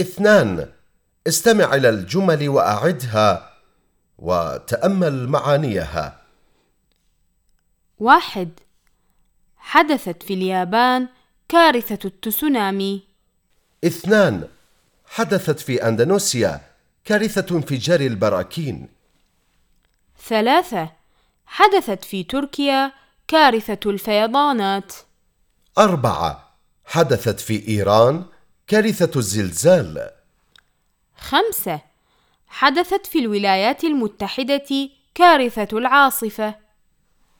اثنان استمع إلى الجمل وأعدها وتأمل معانيها. واحد حدثت في اليابان كارثة التسونامي. اثنان حدثت في أندونيسيا كارثة انفجار البراكين. ثلاثة حدثت في تركيا كارثة الفيضانات. أربعة حدثت في إيران كارثة الزلزال. خمسة. حدثت في الولايات المتحدة كارثة العاصفة.